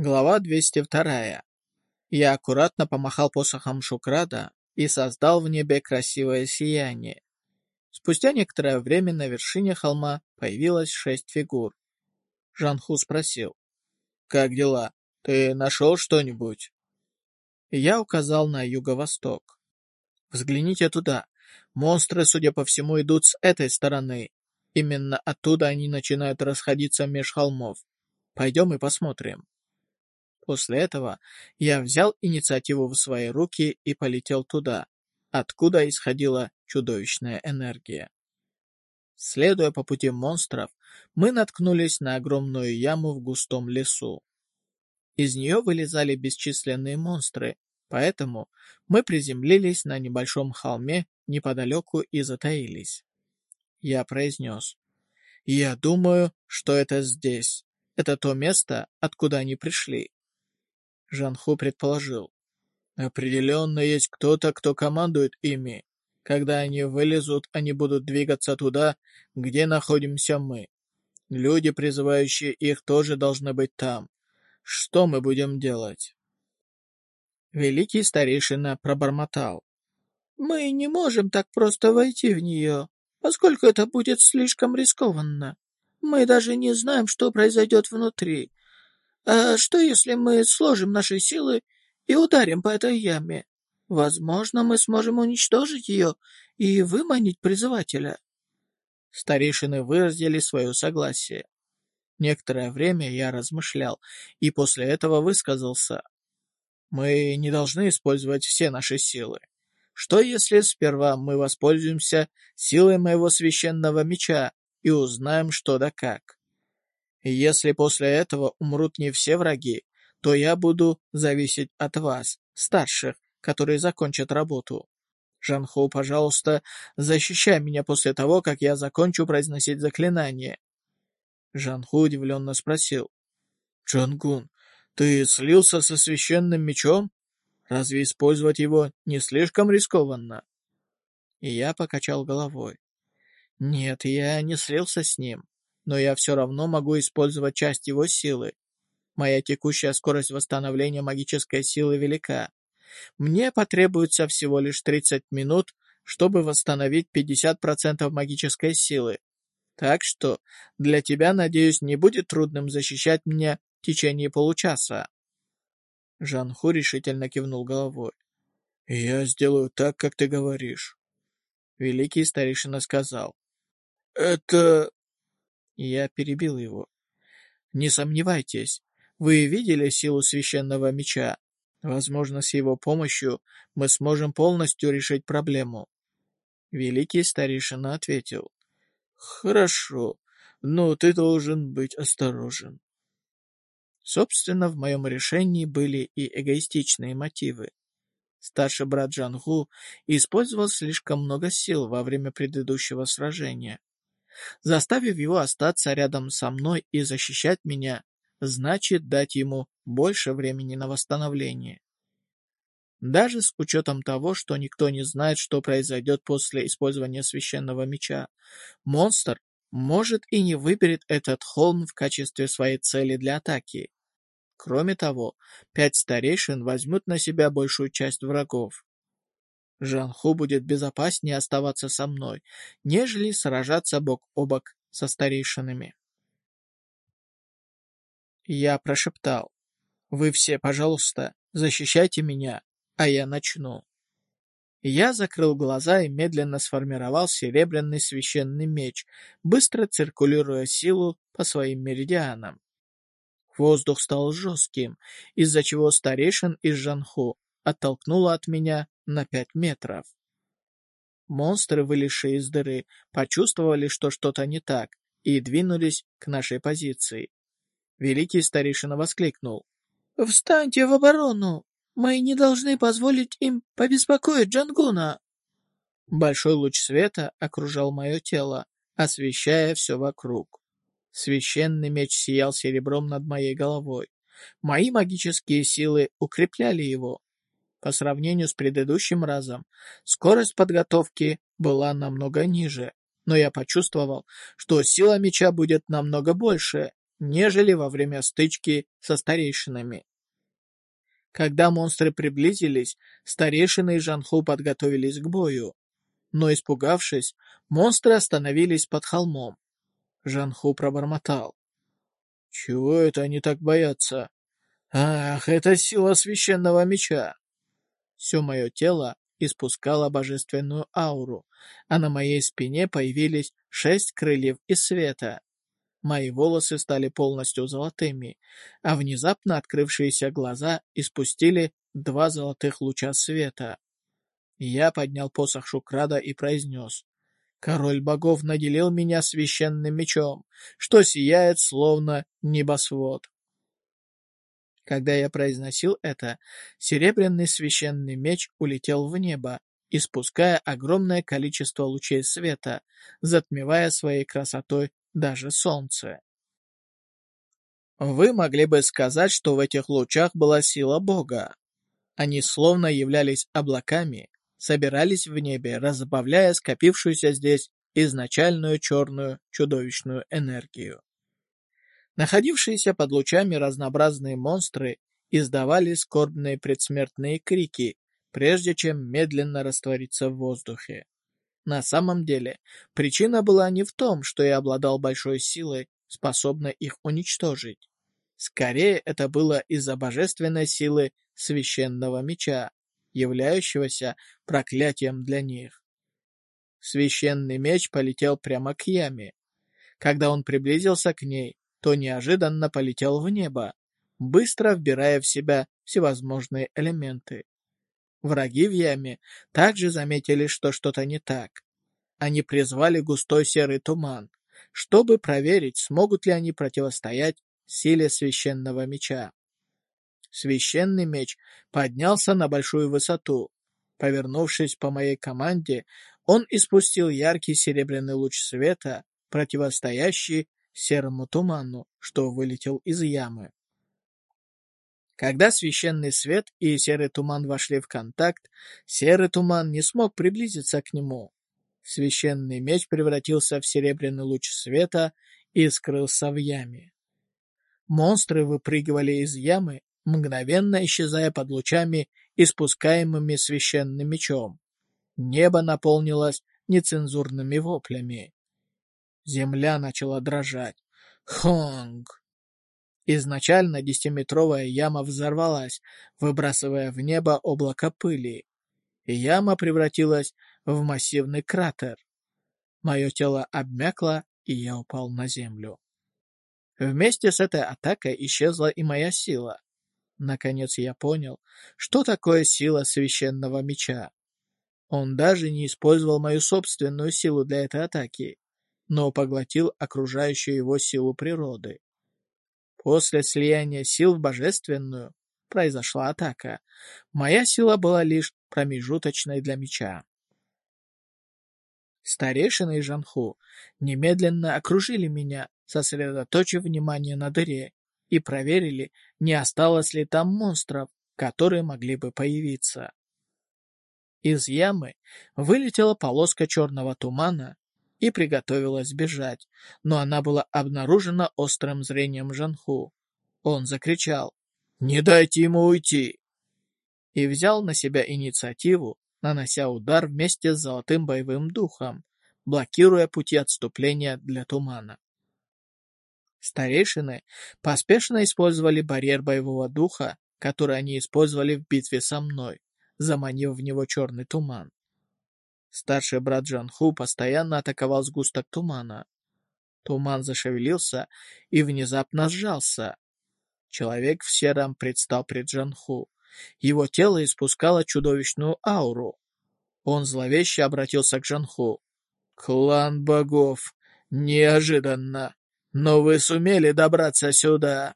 Глава 202. Я аккуратно помахал посохом Шукрада и создал в небе красивое сияние. Спустя некоторое время на вершине холма появилось шесть фигур. Жанху спросил. «Как дела? Ты нашел что-нибудь?» Я указал на юго-восток. «Взгляните туда. Монстры, судя по всему, идут с этой стороны. Именно оттуда они начинают расходиться меж холмов. Пойдем и посмотрим». После этого я взял инициативу в свои руки и полетел туда, откуда исходила чудовищная энергия. Следуя по пути монстров, мы наткнулись на огромную яму в густом лесу. Из нее вылезали бесчисленные монстры, поэтому мы приземлились на небольшом холме неподалеку и затаились. Я произнес. «Я думаю, что это здесь. Это то место, откуда они пришли. Жанху предположил. Определенно есть кто-то, кто командует ими. Когда они вылезут, они будут двигаться туда, где находимся мы. Люди, призывающие их, тоже должны быть там. Что мы будем делать? Великий старейшина пробормотал. Мы не можем так просто войти в нее, поскольку это будет слишком рискованно. Мы даже не знаем, что произойдет внутри, а что, если мы сложим наши силы и ударим по этой яме? Возможно, мы сможем уничтожить ее и выманить призывателя. Старейшины выразили свое согласие. Некоторое время я размышлял, и после этого высказался. Мы не должны использовать все наши силы. Что если сперва мы воспользуемся силой моего священного меча и узнаем что да как? Если после этого умрут не все враги, то я буду зависеть от вас, старших, которые закончат работу. Жанху, пожалуйста, защищай меня после того, как я закончу произносить заклинание. Жанху удивленно спросил. Джангун, ты слился со священным мечом? Разве использовать его не слишком рискованно? И я покачал головой. Нет, я не слился с ним но я все равно могу использовать часть его силы. Моя текущая скорость восстановления магической силы велика. Мне потребуется всего лишь 30 минут, чтобы восстановить 50% магической силы. Так что для тебя, надеюсь, не будет трудным защищать меня в течение получаса. Жанху решительно кивнул головой. «Я сделаю так, как ты говоришь». Великий старейшина сказал. «Это я перебил его. «Не сомневайтесь, вы видели силу священного меча. Возможно, с его помощью мы сможем полностью решить проблему». Великий старейшина ответил. «Хорошо, но ты должен быть осторожен». Собственно, в моем решении были и эгоистичные мотивы. Старший брат Джангу использовал слишком много сил во время предыдущего сражения. Заставив его остаться рядом со мной и защищать меня, значит дать ему больше времени на восстановление. Даже с учетом того, что никто не знает, что произойдет после использования священного меча, монстр может и не выберет этот холм в качестве своей цели для атаки. Кроме того, пять старейшин возьмут на себя большую часть врагов. Жанху будет безопаснее оставаться со мной, нежели сражаться бок о бок со старейшинами. Я прошептал. «Вы все, пожалуйста, защищайте меня, а я начну». Я закрыл глаза и медленно сформировал серебряный священный меч, быстро циркулируя силу по своим меридианам. Воздух стал жестким, из-за чего старейшин из Жанху оттолкнуло от меня на пять метров. Монстры, вылезшие из дыры, почувствовали, что что-то не так, и двинулись к нашей позиции. Великий старейшина воскликнул. «Встаньте в оборону! Мы не должны позволить им побеспокоить Джангуна!» Большой луч света окружал мое тело, освещая все вокруг. Священный меч сиял серебром над моей головой. Мои магические силы укрепляли его. По сравнению с предыдущим разом, скорость подготовки была намного ниже, но я почувствовал, что сила меча будет намного больше, нежели во время стычки со старейшинами. Когда монстры приблизились, старейшины и Жанху подготовились к бою. Но, испугавшись, монстры остановились под холмом. Жанху пробормотал. «Чего это они так боятся? Ах, это сила священного меча!» Все мое тело испускало божественную ауру, а на моей спине появились шесть крыльев из света. Мои волосы стали полностью золотыми, а внезапно открывшиеся глаза испустили два золотых луча света. Я поднял посох Шукрада и произнес. «Король богов наделил меня священным мечом, что сияет словно небосвод». Когда я произносил это, серебряный священный меч улетел в небо, испуская огромное количество лучей света, затмевая своей красотой даже солнце. Вы могли бы сказать, что в этих лучах была сила Бога. Они словно являлись облаками, собирались в небе, разбавляя скопившуюся здесь изначальную черную чудовищную энергию. Находившиеся под лучами разнообразные монстры издавали скорбные предсмертные крики, прежде чем медленно раствориться в воздухе. На самом деле, причина была не в том, что я обладал большой силой, способной их уничтожить. Скорее, это было из-за божественной силы священного меча, являющегося проклятием для них. Священный меч полетел прямо к яме. Когда он приблизился к ней, то неожиданно полетел в небо, быстро вбирая в себя всевозможные элементы. Враги в яме также заметили, что что-то не так. Они призвали густой серый туман, чтобы проверить, смогут ли они противостоять силе священного меча. Священный меч поднялся на большую высоту. Повернувшись по моей команде, он испустил яркий серебряный луч света, противостоящий серому туману, что вылетел из ямы. Когда священный свет и серый туман вошли в контакт, серый туман не смог приблизиться к нему. Священный меч превратился в серебряный луч света и скрылся в яме. Монстры выпрыгивали из ямы, мгновенно исчезая под лучами, испускаемыми священным мечом. Небо наполнилось нецензурными воплями. Земля начала дрожать. Хонг! Изначально десятиметровая яма взорвалась, выбрасывая в небо облако пыли. Яма превратилась в массивный кратер. Мое тело обмякло, и я упал на землю. Вместе с этой атакой исчезла и моя сила. Наконец я понял, что такое сила священного меча. Он даже не использовал мою собственную силу для этой атаки, но поглотил окружающую его силу природы. После слияния сил в божественную произошла атака. Моя сила была лишь промежуточной для меча. Старейшины и Жанху немедленно окружили меня, сосредоточив внимание на дыре, и проверили, не осталось ли там монстров, которые могли бы появиться. Из ямы вылетела полоска черного тумана и приготовилась бежать, но она была обнаружена острым зрением Жанху. Он закричал «Не дайте ему уйти!» и взял на себя инициативу, нанося удар вместе с золотым боевым духом, блокируя пути отступления для тумана. Старейшины поспешно использовали барьер боевого духа, который они использовали в битве со мной, заманив в него черный туман. Старший брат Джанху постоянно атаковал сгусток тумана. Туман зашевелился и внезапно сжался. Человек в сером предстал пред Джанху. Его тело испускало чудовищную ауру. Он зловеще обратился к Джанху. «Клан богов! Неожиданно! Но вы сумели добраться сюда!»